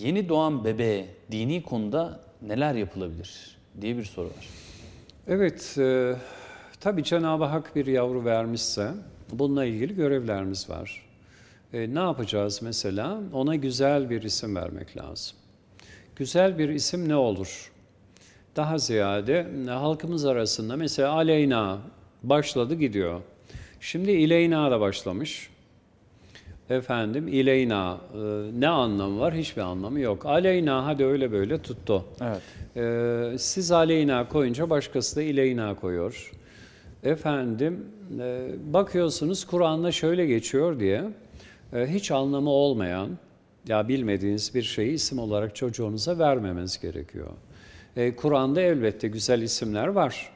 Yeni doğan bebeğe dini konuda neler yapılabilir diye bir soru var. Evet, e, tabii Cenab-ı Hak bir yavru vermişse bununla ilgili görevlerimiz var. E, ne yapacağız mesela? Ona güzel bir isim vermek lazım. Güzel bir isim ne olur? Daha ziyade e, halkımız arasında mesela Aleyna başladı gidiyor. Şimdi İleyna da başlamış. Efendim İleyna e, ne anlamı var? Hiçbir anlamı yok. Aleyna hadi öyle böyle tuttu. Evet. Ee, siz aleyna koyunca başkası da ileyna koyuyor. Efendim e, bakıyorsunuz Kur'an'da şöyle geçiyor diye e, hiç anlamı olmayan ya bilmediğiniz bir şeyi isim olarak çocuğunuza vermemeniz gerekiyor. E, Kur'an'da elbette güzel isimler var.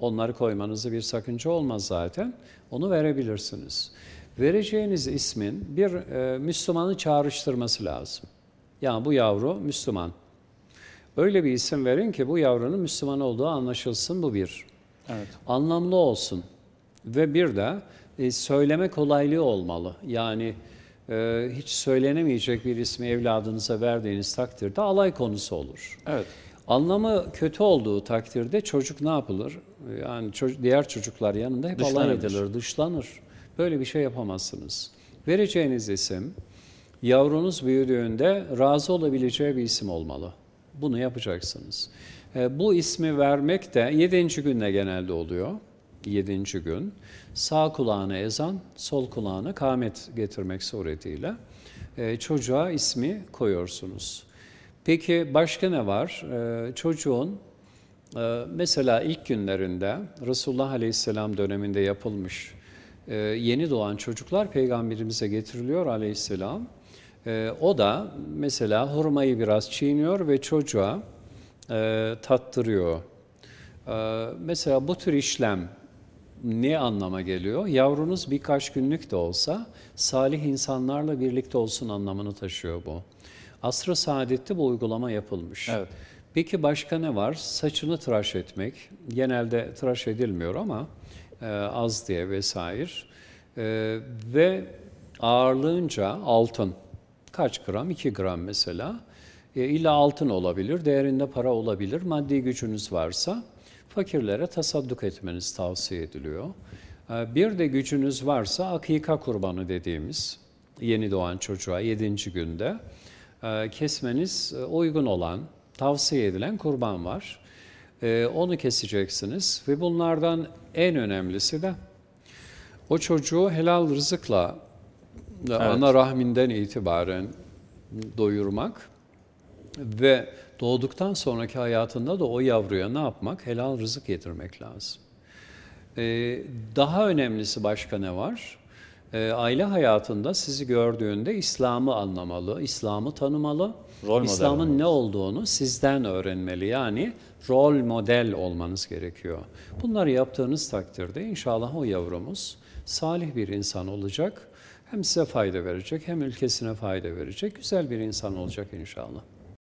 Onları koymanızı bir sakınca olmaz zaten. Onu verebilirsiniz. Vereceğiniz ismin bir e, Müslümanı çağrıştırması lazım. Yani bu yavru Müslüman. Öyle bir isim verin ki bu yavrunun Müslüman olduğu anlaşılsın bu bir. Evet. Anlamlı olsun. Ve bir de e, söyleme kolaylığı olmalı. Yani e, hiç söylenemeyecek bir ismi evladınıza verdiğiniz takdirde alay konusu olur. Evet. Anlamı kötü olduğu takdirde çocuk ne yapılır? Yani çocuk, diğer çocuklar yanında hep alay edilir, dışlanır. Böyle bir şey yapamazsınız. Vereceğiniz isim yavrunuz büyüdüğünde razı olabileceği bir isim olmalı. Bunu yapacaksınız. E, bu ismi vermek de yedinci günde genelde oluyor. Yedinci gün. Sağ kulağına ezan, sol kulağına kâmet getirmek suretiyle e, çocuğa ismi koyuyorsunuz. Peki başka ne var? E, çocuğun mesela ilk günlerinde Resulullah Aleyhisselam döneminde yapılmış yeni doğan çocuklar peygamberimize getiriliyor Aleyhisselam. E, o da mesela hurmayı biraz çiğniyor ve çocuğa e, tattırıyor. E, mesela bu tür işlem ne anlama geliyor? Yavrunuz birkaç günlük de olsa salih insanlarla birlikte olsun anlamını taşıyor bu. Asr-ı saadette bu uygulama yapılmış. Evet. Peki başka ne var? Saçını tıraş etmek. Genelde tıraş edilmiyor ama az diye vesaire. E, ve ağırlığınca altın. Kaç gram? 2 gram mesela. E, illa altın olabilir, değerinde para olabilir. Maddi gücünüz varsa fakirlere tasadduk etmeniz tavsiye ediliyor. E, bir de gücünüz varsa akika kurbanı dediğimiz yeni doğan çocuğa 7. günde e, kesmeniz e, uygun olan, tavsiye edilen kurban var. E, onu keseceksiniz ve bunlardan en önemlisi de o çocuğu helal rızıkla ana rahminden itibaren doyurmak ve doğduktan sonraki hayatında da o yavruya ne yapmak? Helal rızık getirmek lazım. Ee, daha önemlisi başka ne var? Ee, aile hayatında sizi gördüğünde İslam'ı anlamalı, İslam'ı tanımalı, Rol İslam'ın ne olduğunu sizden öğrenmeli. Yani rol model olmanız gerekiyor. Bunları yaptığınız takdirde inşallah o yavrumuz salih bir insan olacak. Hem size fayda verecek hem ülkesine fayda verecek. Güzel bir insan olacak inşallah.